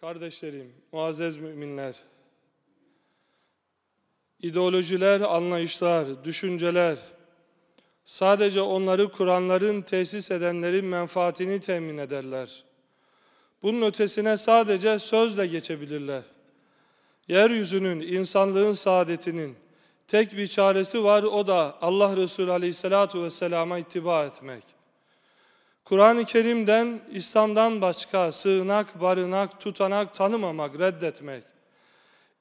Kardeşlerim, muazzez müminler, ideolojiler, anlayışlar, düşünceler sadece onları kuranların, tesis edenlerin menfaatini temin ederler. Bunun ötesine sadece sözle geçebilirler. Yeryüzünün, insanlığın saadetinin tek bir çaresi var, o da Allah Resulü Aleyhisselatü Vesselam'a ittiba etmek. Kur'an-ı Kerim'den, İslam'dan başka sığınak, barınak, tutanak tanımamak, reddetmek.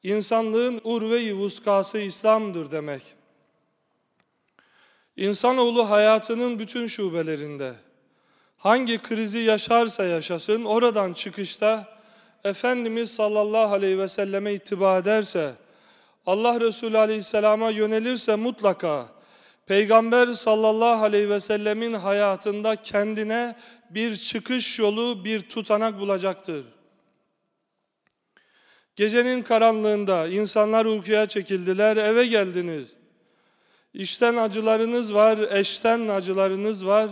İnsanlığın urve-i vuskası İslam'dır demek. İnsanoğlu hayatının bütün şubelerinde, hangi krizi yaşarsa yaşasın, oradan çıkışta Efendimiz sallallahu aleyhi ve selleme ittiba ederse, Allah Resulü aleyhisselama yönelirse mutlaka, Peygamber sallallahu aleyhi ve sellemin hayatında kendine bir çıkış yolu, bir tutanak bulacaktır. Gecenin karanlığında insanlar uykuya çekildiler, eve geldiniz. İşten acılarınız var, eşten acılarınız var,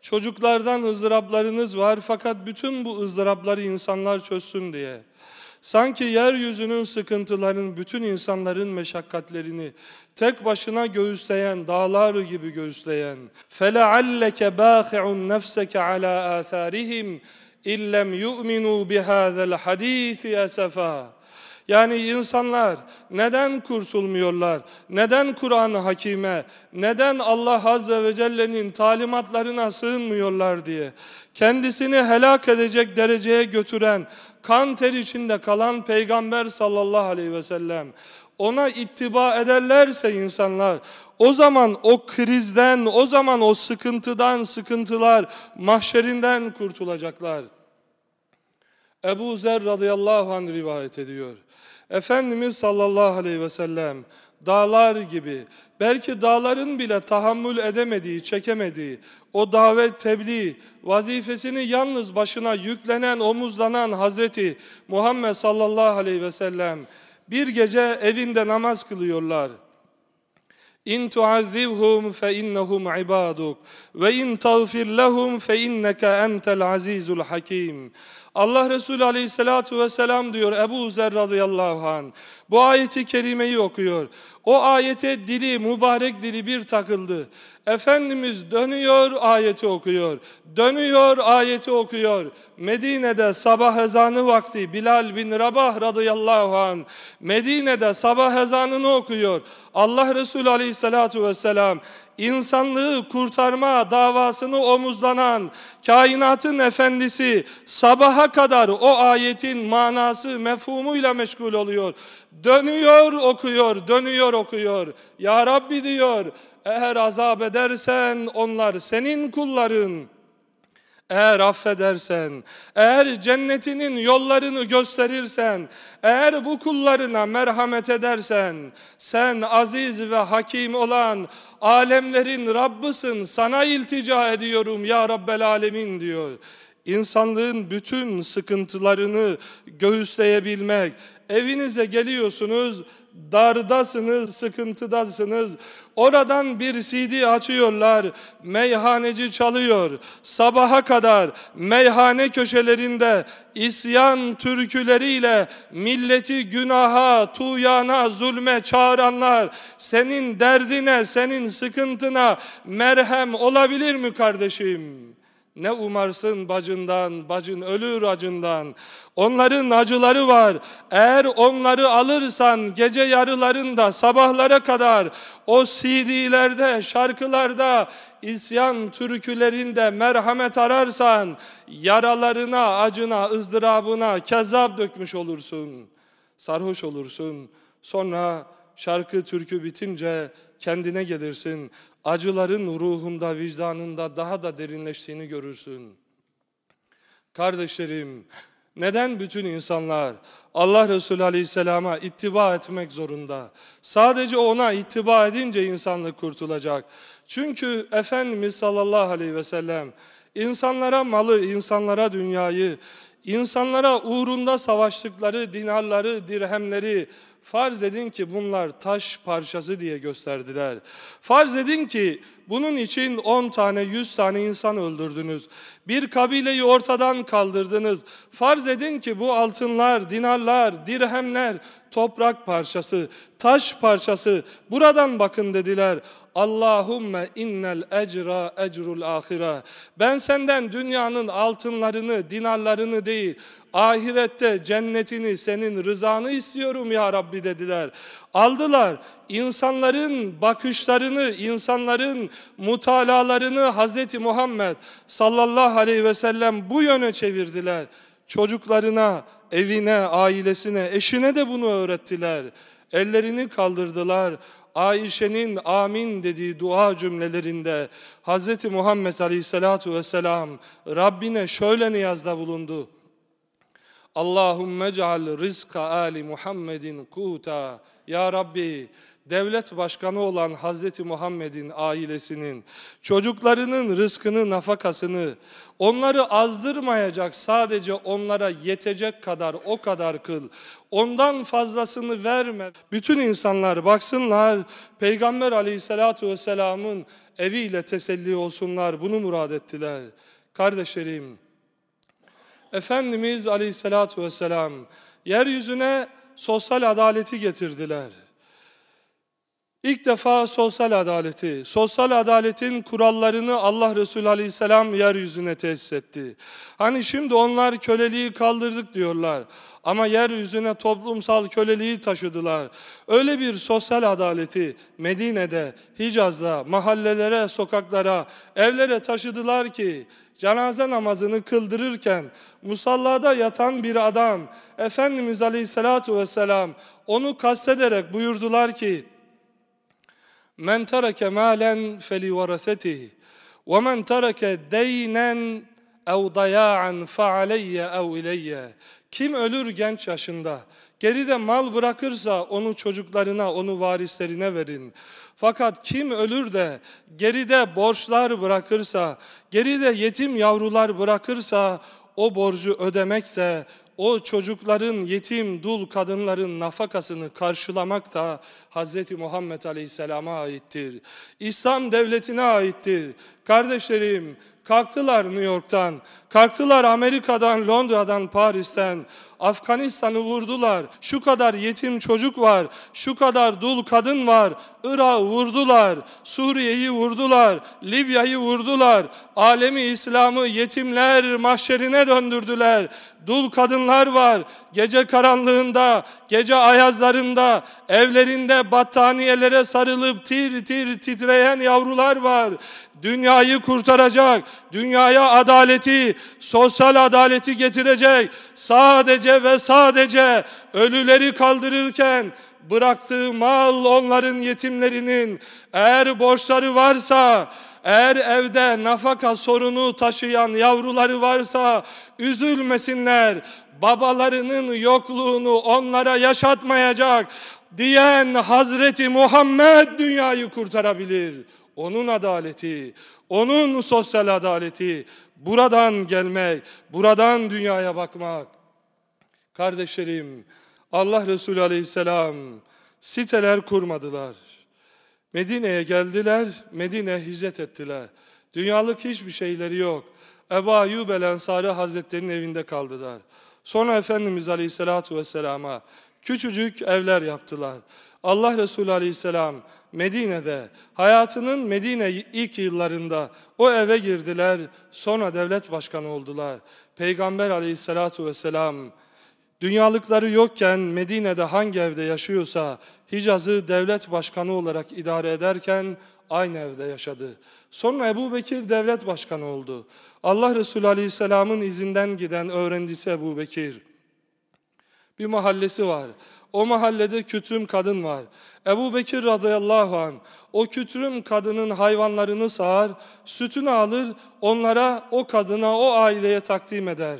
çocuklardan ızdıraplarınız var fakat bütün bu ızdırapları insanlar çözsün diye. Sanki yeryüzünün sıkıntılarının, bütün insanların meşakkatlerini tek başına göğüsleyen, dağlar gibi göğüsleyen فَلَعَلَّكَ بَاخِعٌ نَفْسَكَ عَلَى آثَارِهِمْ اِلَّمْ يُؤْمِنُوا بِهَذَا الْحَد۪يثِ أَسَفًا yani insanlar neden kurtulmuyorlar? Neden Kur'an-ı Hakime? Neden Allah Azze ve Celle'nin talimatlarına sığınmıyorlar diye. Kendisini helak edecek dereceye götüren, kan ter içinde kalan Peygamber sallallahu aleyhi ve sellem ona ittiba ederlerse insanlar o zaman o krizden, o zaman o sıkıntıdan, sıkıntılar, mahşerinden kurtulacaklar. Ebu Zer radıyallahu anh rivayet ediyor. Efendimiz sallallahu aleyhi ve sellem dağlar gibi belki dağların bile tahammül edemediği, çekemediği o davet tebliğ vazifesini yalnız başına yüklenen, omuzlanan Hazreti Muhammed sallallahu aleyhi ve sellem bir gece evinde namaz kılıyorlar. İn tuazzibhum fe innahum ibaduk ve in tağfir lehum fe inneke entel azizul hakim. Allah Resulü aleyhissalatu vesselam diyor Ebu Zer radıyallahu an. Bu ayeti kerimeyi okuyor. O ayete dili, mübarek dili bir takıldı. Efendimiz dönüyor, ayeti okuyor. Dönüyor, ayeti okuyor. Medine'de sabah ezanı vakti Bilal bin Rabah radıyallahu an Medine'de sabah ezanını okuyor. Allah Resulü aleyhissalatu vesselam insanlığı kurtarma davasını omuzlanan kainatın efendisi sabaha kadar o ayetin manası mefhumuyla meşgul oluyor. Dönüyor okuyor, dönüyor okuyor. Ya Rabbi diyor eğer azap edersen onlar senin kulların. Eğer affedersen, eğer cennetinin yollarını gösterirsen, eğer bu kullarına merhamet edersen, sen aziz ve hakim olan alemlerin Rabbısın, sana iltica ediyorum ya Rabbel Alemin diyor. İnsanlığın bütün sıkıntılarını göğüsleyebilmek, evinize geliyorsunuz, dardasınız, sıkıntıdasınız. Oradan bir CD açıyorlar, meyhaneci çalıyor. Sabaha kadar meyhane köşelerinde isyan türküleriyle milleti günaha, tuyana, zulme çağıranlar senin derdine, senin sıkıntına merhem olabilir mi kardeşim? Ne umarsın bacından, bacın ölür acından. Onların acıları var. Eğer onları alırsan gece yarılarında sabahlara kadar o CD'lerde, şarkılarda, isyan türkülerinde merhamet ararsan yaralarına, acına, ızdırabına kezap dökmüş olursun. Sarhoş olursun. Sonra şarkı türkü bitince kendine gelirsin. Acıların ruhunda, vicdanında daha da derinleştiğini görürsün. Kardeşlerim, neden bütün insanlar Allah Resulü Aleyhisselam'a ittiba etmek zorunda? Sadece ona ittiba edince insanlık kurtulacak. Çünkü Efendimiz sallallahu aleyhi ve sellem insanlara malı, insanlara dünyayı, insanlara uğrunda savaştıkları dinarları, dirhemleri, farz edin ki bunlar taş parçası diye gösterdiler. Farz edin ki bunun için 10 tane 100 tane insan öldürdünüz. Bir kabileyi ortadan kaldırdınız. Farz edin ki bu altınlar, dinarlar, dirhemler toprak parçası, taş parçası. Buradan bakın dediler. Allahümme innel ecra ecrul ahire. Ben senden dünyanın altınlarını, dinarlarını değil, ahirette cennetini, senin rızanı istiyorum ya Rabbi dediler. Aldılar. İnsanların bakışlarını, insanların mutalalarını Hazreti Muhammed sallallahu aleyhi ve sellem bu yöne çevirdiler. Çocuklarına, evine, ailesine, eşine de bunu öğrettiler. Ellerini kaldırdılar. Ayşe'nin amin dediği dua cümlelerinde Hz. Muhammed Aleyhisselatu Vesselam Rabbine şöyle niyazda bulundu. Allahümme ceal rizka ali Muhammedin kuta. Ya Rabbi devlet başkanı olan Hazreti Muhammed'in ailesinin, çocuklarının rızkını, nafakasını, onları azdırmayacak, sadece onlara yetecek kadar o kadar kıl. Ondan fazlasını verme. Bütün insanlar baksınlar, Peygamber aleyhissalatu vesselamın eviyle teselli olsunlar. Bunu murad ettiler. Kardeşlerim, Efendimiz aleyhissalatu vesselam yeryüzüne sosyal adaleti getirdiler. İlk defa sosyal adaleti, sosyal adaletin kurallarını Allah Resulü Aleyhisselam yeryüzüne tesis etti. Hani şimdi onlar köleliği kaldırdık diyorlar. Ama yeryüzüne toplumsal köleliği taşıdılar. Öyle bir sosyal adaleti Medine'de, Hicaz'da, mahallelere, sokaklara, evlere taşıdılar ki cenaze namazını kıldırırken musallada yatan bir adam Efendimiz Aleyhisselatü Vesselam onu kastederek buyurdular ki Men tereke malen feli varasetihi ve men tereke deynen ev daya'an fe aleyye ev ileyye kim ölür genç yaşında geride mal bırakırsa onu çocuklarına onu varislerine verin. Fakat kim ölür de geride borçlar bırakırsa geride yetim yavrular bırakırsa o borcu ödemek de o çocukların, yetim, dul kadınların nafakasını karşılamak da Hz. Muhammed Aleyhisselam'a aittir. İslam devletine aittir. Kardeşlerim, kalktılar New York'tan, kalktılar Amerika'dan, Londra'dan, Paris'ten, Afganistan'ı vurdular. Şu kadar yetim çocuk var, şu kadar dul kadın var. Irak'ı vurdular, Suriye'yi vurdular, Libya'yı vurdular. Alemi İslam'ı yetimler mahşerine döndürdüler. Dul kadınlar var. Gece karanlığında, gece ayazlarında, evlerinde battaniyelere sarılıp tir tir titreyen yavrular var. Dünyayı kurtaracak, dünyaya adaleti, sosyal adaleti getirecek. Sadece ve sadece ölüleri kaldırırken bıraktığı mal onların yetimlerinin eğer borçları varsa eğer evde nafaka sorunu taşıyan yavruları varsa üzülmesinler. Babalarının yokluğunu onlara yaşatmayacak diyen Hazreti Muhammed dünyayı kurtarabilir. Onun adaleti, onun sosyal adaleti buradan gelmek, buradan dünyaya bakmak. Kardeşlerim, Allah Resulü Aleyhisselam siteler kurmadılar. Medine'ye geldiler, Medine hicret ettiler. Dünyalık hiçbir şeyleri yok. Ebu Ayyub el Ensari Hazretleri'nin evinde kaldılar. Sonra Efendimiz Aleyhisselatü Vesselam'a küçücük evler yaptılar. Allah Resulü Aleyhisselam Medine'de, hayatının Medine ilk yıllarında o eve girdiler, sonra devlet başkanı oldular. Peygamber Aleyhisselatü Vesselam Dünyalıkları yokken Medine'de hangi evde yaşıyorsa Hicaz'ı devlet başkanı olarak idare ederken aynı evde yaşadı. Sonra Ebu Bekir devlet başkanı oldu. Allah Resulü Aleyhisselam'ın izinden giden öğrencisi Ebu Bekir. Bir mahallesi var. O mahallede kütüm kadın var. Ebu Bekir radıyallahu an o kütrüm kadının hayvanlarını sağar, sütünü alır, onlara, o kadına, o aileye takdim eder.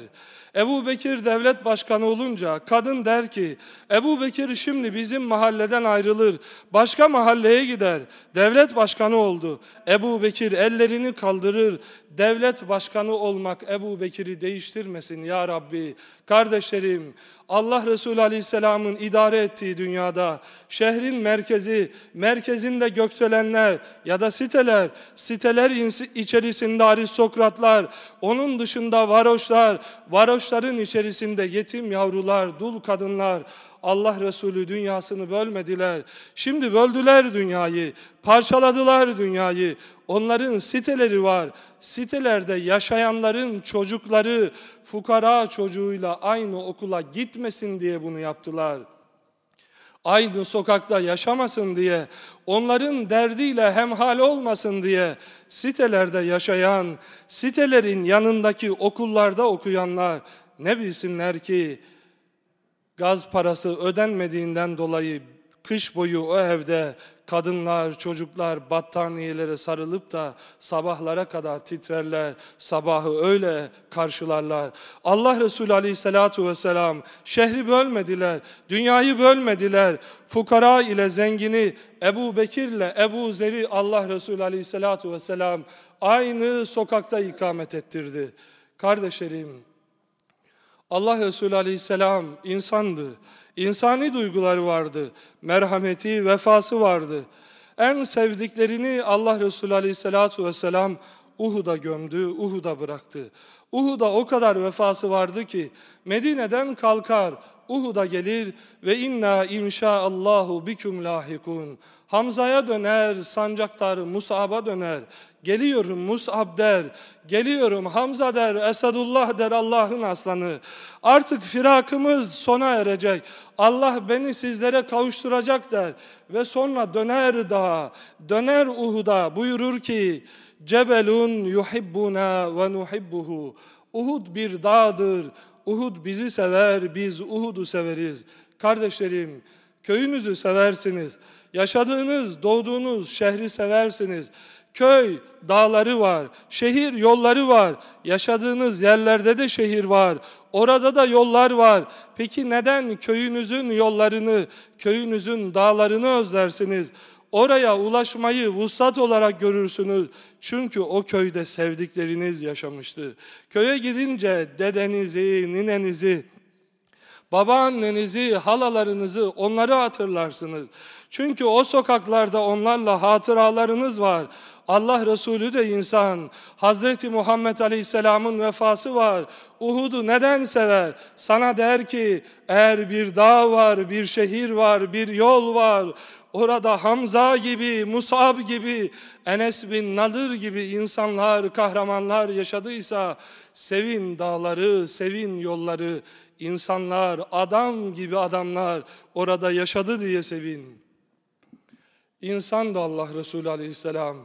Ebu Bekir devlet başkanı olunca kadın der ki Ebu Bekir şimdi bizim mahalleden ayrılır başka mahalleye gider devlet başkanı oldu Ebu Bekir ellerini kaldırır devlet başkanı olmak Ebu Bekir'i değiştirmesin ya Rabbi kardeşlerim Allah Resulü Aleyhisselam'ın idare ettiği dünyada şehrin merkezi, merkezinde gökdelenler ya da siteler, siteler içerisinde aristokratlar, onun dışında varoşlar, varoşların içerisinde yetim yavrular, dul kadınlar, Allah Resulü dünyasını bölmediler. Şimdi böldüler dünyayı, parçaladılar dünyayı. Onların siteleri var. Sitelerde yaşayanların çocukları fukara çocuğuyla aynı okula gitmesin diye bunu yaptılar. Aynı sokakta yaşamasın diye, onların derdiyle hemhal olmasın diye sitelerde yaşayan, sitelerin yanındaki okullarda okuyanlar ne bilsinler ki gaz parası ödenmediğinden dolayı kış boyu o evde kadınlar, çocuklar battaniyelere sarılıp da sabahlara kadar titrerler, sabahı öyle karşılarlar. Allah Resulü aleyhissalatu vesselam şehri bölmediler, dünyayı bölmediler. Fukara ile zengini Ebu Bekir ile Ebu Zer'i Allah Resulü aleyhissalatu vesselam aynı sokakta ikamet ettirdi. Kardeşlerim, Allah Resulü aleyhisselam insandı. İnsani duyguları vardı. Merhameti, vefası vardı. En sevdiklerini Allah Resulü aleyhissalatu vesselam Uhud'a gömdü, Uhud'a bıraktı. Uhud'a o kadar vefası vardı ki Medine'den kalkar, Uhud'a gelir ve inna inşaallahu bikum lahikun. Hamza'ya döner, sancaktarı Mus'ab'a döner. Geliyorum Mus'ab der, geliyorum Hamza der, Esadullah der Allah'ın aslanı. Artık firakımız sona erecek. Allah beni sizlere kavuşturacak der. Ve sonra döner daha, döner Uhud'a buyurur ki, Cebelun yuhibbuna ve nuhibbuhu. Uhud bir dağdır. Uhud bizi sever, biz Uhud'u severiz. Kardeşlerim, köyünüzü seversiniz. Yaşadığınız, doğduğunuz şehri seversiniz. Köy, dağları var, şehir yolları var. Yaşadığınız yerlerde de şehir var. Orada da yollar var. Peki neden köyünüzün yollarını, köyünüzün dağlarını özlersiniz? Oraya ulaşmayı vuslat olarak görürsünüz. Çünkü o köyde sevdikleriniz yaşamıştı. Köye gidince dedenizi, ninenizi, babaannenizi, halalarınızı onları hatırlarsınız. Çünkü o sokaklarda onlarla hatıralarınız var. Allah Resulü de insan. Hazreti Muhammed Aleyhisselam'ın vefası var. Uhud'u neden sever? Sana der ki eğer bir dağ var, bir şehir var, bir yol var. Orada Hamza gibi, Musab gibi, Enes bin Nadir gibi insanlar, kahramanlar yaşadıysa sevin dağları, sevin yolları, insanlar, adam gibi adamlar orada yaşadı diye sevin. İnsan da Allah Resulü aleyhisselam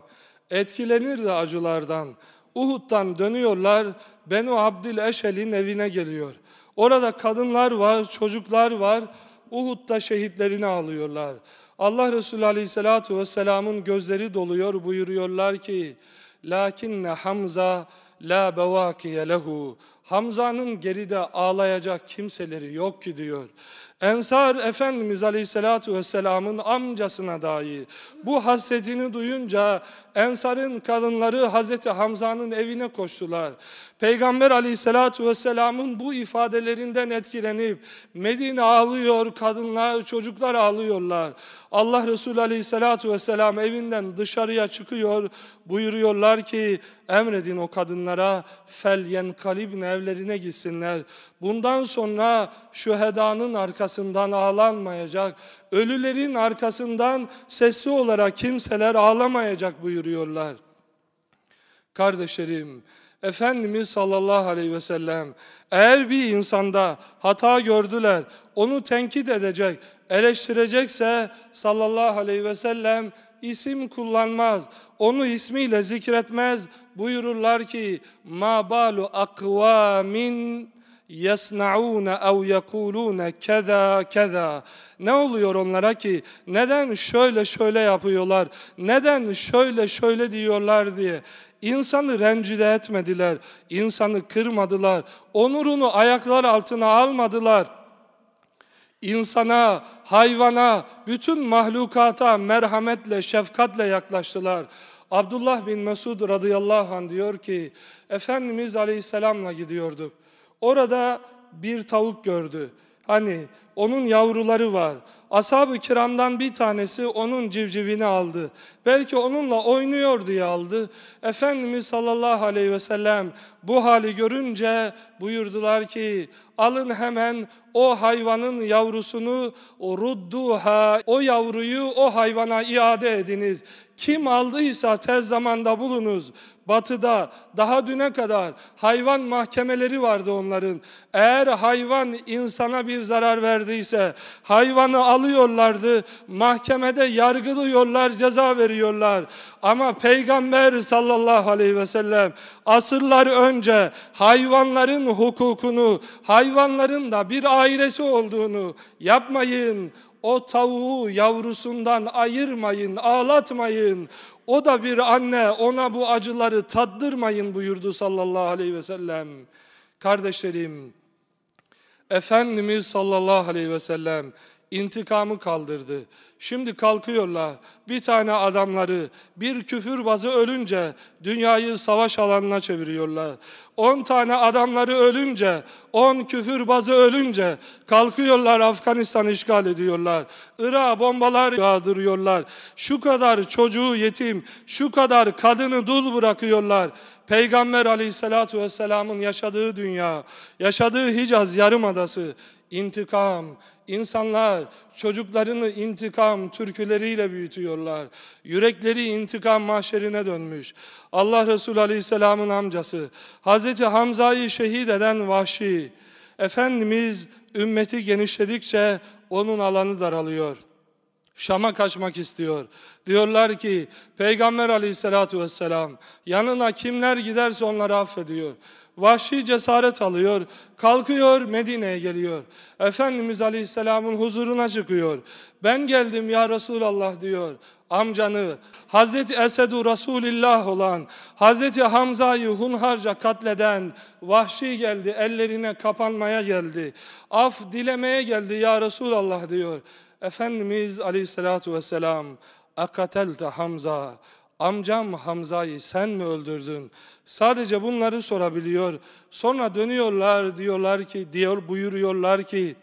etkilenir de acılardan. Uhud'dan dönüyorlar, Benu Abdül Eşel'in evine geliyor. Orada kadınlar var, çocuklar var. Uhud'da şehitlerini alıyorlar. Allah Resulü Aleyhisselatü Vesselam'ın gözleri doluyor buyuruyorlar ki Lakinne Hamza la bevakiye lehu Hamza'nın geride ağlayacak kimseleri yok ki diyor. Ensar Efendimiz Aleyhisselatü Vesselam'ın amcasına dair bu hasretini duyunca Ensar'ın kadınları Hazreti Hamza'nın evine koştular. Peygamber Aleyhisselatü Vesselam'ın bu ifadelerinden etkilenip Medine ağlıyor, kadınlar, çocuklar ağlıyorlar. Allah Resulü Aleyhisselatü Vesselam evinden dışarıya çıkıyor, buyuruyorlar ki emredin o kadınlara fel yenkalibne evlerine gitsinler. Bundan sonra şühedanın arkasından ağlanmayacak, ölülerin arkasından sesli olarak kimseler ağlamayacak buyuruyorlar. Kardeşlerim, Efendimiz sallallahu aleyhi ve sellem eğer bir insanda hata gördüler, onu tenkit edecek, eleştirecekse sallallahu aleyhi ve sellem isim kullanmaz, onu ismiyle zikretmez. Buyururlar ki ma balu akvamin yesnaun ev yekulun keza keza. Ne oluyor onlara ki neden şöyle şöyle yapıyorlar? Neden şöyle şöyle diyorlar diye. İnsanı rencide etmediler, insanı kırmadılar, onurunu ayaklar altına almadılar. İnsana, hayvana, bütün mahlukata merhametle, şefkatle yaklaştılar. Abdullah bin Mesud radıyallahu anh diyor ki, Efendimiz aleyhisselamla gidiyorduk. Orada bir tavuk gördü. Hani onun yavruları var. Ashab-ı kiramdan bir tanesi onun civcivini aldı. Belki onunla oynuyor diye aldı. Efendimiz sallallahu aleyhi ve sellem bu hali görünce buyurdular ki alın hemen o hayvanın yavrusunu rudduha o yavruyu o hayvana iade ediniz. Kim aldıysa tez zamanda bulunuz. Batıda daha düne kadar hayvan mahkemeleri vardı onların. Eğer hayvan insana bir zarar verdiyse hayvanı alıyorlardı. Mahkemede yargılıyorlar, ceza veriyorlar. Ama Peygamber sallallahu aleyhi ve sellem asırlar önce hayvanların hukukunu, hayvanların da bir ailesi olduğunu yapmayın. O tavuğu yavrusundan ayırmayın, ağlatmayın. O da bir anne, ona bu acıları tattırmayın buyurdu sallallahu aleyhi ve sellem. Kardeşlerim, Efendimiz sallallahu aleyhi ve sellem intikamı kaldırdı. Şimdi kalkıyorlar. Bir tane adamları bir küfürbazı ölünce dünyayı savaş alanına çeviriyorlar. On tane adamları ölünce, on küfürbazı ölünce kalkıyorlar Afganistan işgal ediyorlar. Irak'a bombalar yağdırıyorlar. Şu kadar çocuğu yetim, şu kadar kadını dul bırakıyorlar. Peygamber aleyhissalatu vesselamın yaşadığı dünya, yaşadığı Hicaz yarımadası, intikam, insanlar çocuklarını intikam türküleriyle büyütüyorlar. Yürekleri intikam mahşerine dönmüş. Allah Resulü Aleyhisselam'ın amcası, Hazreti Hamza'yı şehit eden Vahşi, Efendimiz ümmeti genişledikçe onun alanı daralıyor. Şam'a kaçmak istiyor. Diyorlar ki Peygamber aleyhissalatu vesselam yanına kimler giderse onları affediyor. Vahşi cesaret alıyor, kalkıyor Medine'ye geliyor. Efendimiz Aleyhisselam'ın huzuruna çıkıyor. Ben geldim ya Resulallah diyor. Amcanı Hazreti Esedu Resulillah olan Hazreti Hamza'yı hunharca katleden vahşi geldi ellerine kapanmaya geldi. Af dilemeye geldi ya Resulallah diyor. Efendimiz Aleyhisselatü Vesselam akatelte Hamza amcam Hamza'yı sen mi öldürdün? Sadece bunları sorabiliyor. Sonra dönüyorlar diyorlar ki diyor buyuruyorlar ki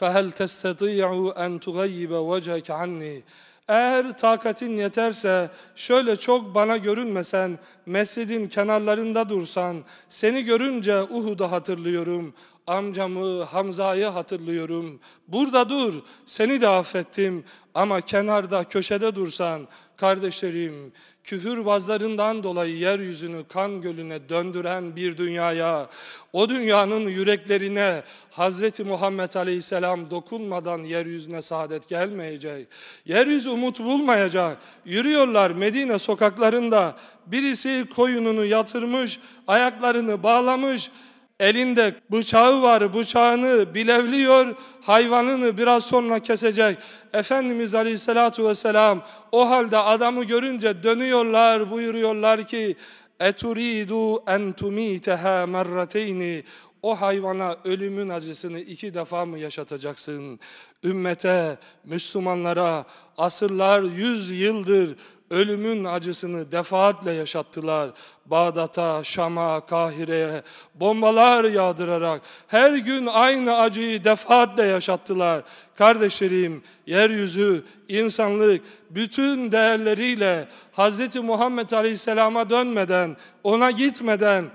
فَهَلْ تَسْتَطِيعُ اَنْ تُغَيِّبَ وَجَهَكَ عَنِّي eğer takatin yeterse şöyle çok bana görünmesen, mescidin kenarlarında dursan, seni görünce Uhud'u hatırlıyorum, amcamı Hamza'yı hatırlıyorum. Burada dur, seni de affettim ama kenarda, köşede dursan, kardeşlerim, küfürbazlarından dolayı yeryüzünü kan gölüne döndüren bir dünyaya, o dünyanın yüreklerine Hazreti Muhammed Aleyhisselam dokunmadan yeryüzüne saadet gelmeyecek. Yeryüzü umut bulmayacak. Yürüyorlar Medine sokaklarında. Birisi koyununu yatırmış, ayaklarını bağlamış, Elinde bıçağı var, bıçağını bilevliyor, hayvanını biraz sonra kesecek. Efendimiz Aleyhisselatü Vesselam o halde adamı görünce dönüyorlar, buyuruyorlar ki eturidu en tumiteha merrateyni o hayvana ölümün acısını iki defa mı yaşatacaksın? Ümmete, Müslümanlara asırlar, yüz yıldır ölümün acısını defaatle yaşattılar. Bağdat'a, Şam'a, Kahire'ye bombalar yağdırarak her gün aynı acıyı defaatle yaşattılar. Kardeşlerim, yeryüzü, insanlık bütün değerleriyle Hz. Muhammed Aleyhisselam'a dönmeden, ona gitmeden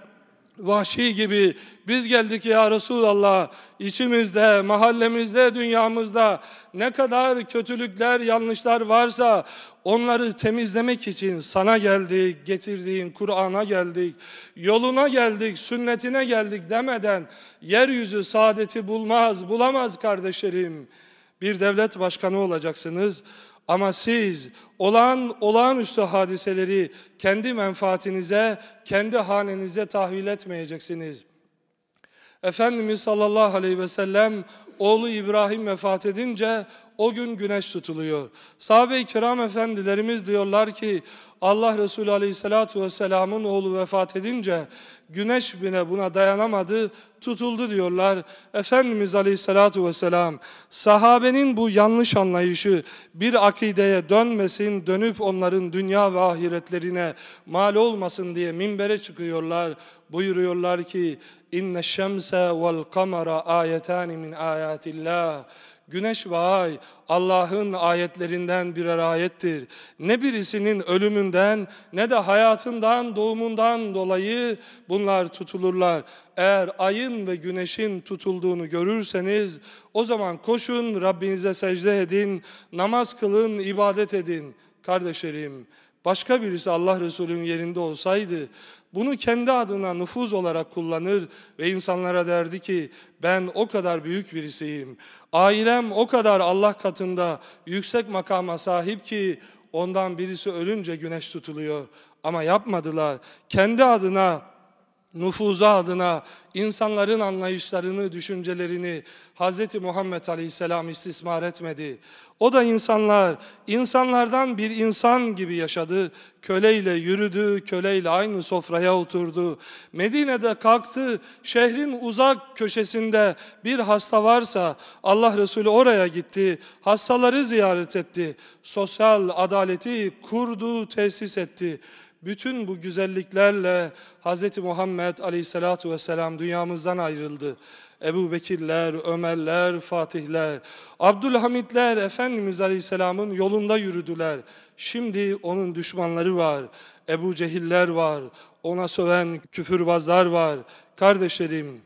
Vahşi gibi biz geldik ya Resulallah içimizde, mahallemizde, dünyamızda ne kadar kötülükler, yanlışlar varsa onları temizlemek için sana geldik, getirdiğin Kur'an'a geldik, yoluna geldik, sünnetine geldik demeden yeryüzü saadeti bulmaz, bulamaz kardeşlerim. Bir devlet başkanı olacaksınız. Ama siz olan olağanüstü hadiseleri kendi menfaatinize, kendi hanenize tahvil etmeyeceksiniz. Efendimiz sallallahu aleyhi ve sellem oğlu İbrahim vefat edince o gün güneş tutuluyor. Sahabe-i kiram efendilerimiz diyorlar ki Allah Resulü aleyhissalatu vesselamın oğlu vefat edince güneş bile buna dayanamadı tutuldu diyorlar. Efendimiz aleyhissalatu vesselam sahabenin bu yanlış anlayışı bir akideye dönmesin dönüp onların dünya ve ahiretlerine mal olmasın diye minbere çıkıyorlar. Buyuruyorlar ki inne şemse vel kamera ayetani min ayatillah. Güneş ve ay Allah'ın ayetlerinden birer ayettir. Ne birisinin ölümünden ne de hayatından, doğumundan dolayı bunlar tutulurlar. Eğer ayın ve güneşin tutulduğunu görürseniz o zaman koşun Rabbinize secde edin, namaz kılın, ibadet edin. Kardeşlerim, başka birisi Allah Resulü'nün yerinde olsaydı bunu kendi adına nüfuz olarak kullanır ve insanlara derdi ki ben o kadar büyük birisiyim. Ailem o kadar Allah katında yüksek makama sahip ki ondan birisi ölünce güneş tutuluyor. Ama yapmadılar. Kendi adına nüfuzu adına insanların anlayışlarını, düşüncelerini Hz. Muhammed Aleyhisselam istismar etmedi. O da insanlar, insanlardan bir insan gibi yaşadı. Köleyle yürüdü, köleyle aynı sofraya oturdu. Medine'de kalktı, şehrin uzak köşesinde bir hasta varsa Allah Resulü oraya gitti. Hastaları ziyaret etti. Sosyal adaleti kurdu, tesis etti. Bütün bu güzelliklerle Hz. Muhammed Aleyhisselatü Vesselam dünyamızdan ayrıldı. Ebu Bekirler, Ömerler, Fatihler, Abdülhamitler Efendimiz Aleyhisselam'ın yolunda yürüdüler. Şimdi onun düşmanları var. Ebu Cehiller var. Ona söven küfürbazlar var. Kardeşlerim,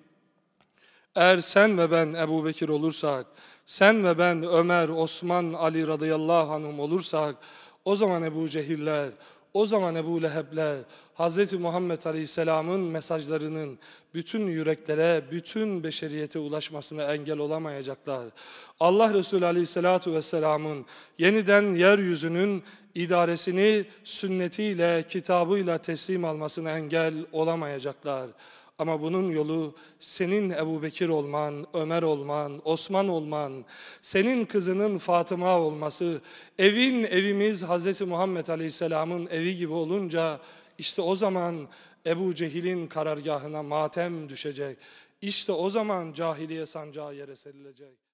eğer sen ve ben Ebu Bekir olursak, sen ve ben Ömer, Osman, Ali radıyallahu anhum olursak, o zaman Ebu Cehiller, o zaman Ebu Leheb'ler Hz. Muhammed Aleyhisselam'ın mesajlarının bütün yüreklere, bütün beşeriyete ulaşmasına engel olamayacaklar. Allah Resulü Aleyhisselatü Vesselam'ın yeniden yeryüzünün idaresini sünnetiyle, kitabıyla teslim almasına engel olamayacaklar. Ama bunun yolu senin Ebu Bekir olman, Ömer olman, Osman olman, senin kızının Fatıma olması, evin evimiz Hz. Muhammed Aleyhisselam'ın evi gibi olunca işte o zaman Ebu Cehil'in karargahına matem düşecek. İşte o zaman cahiliye sancağı yere serilecek.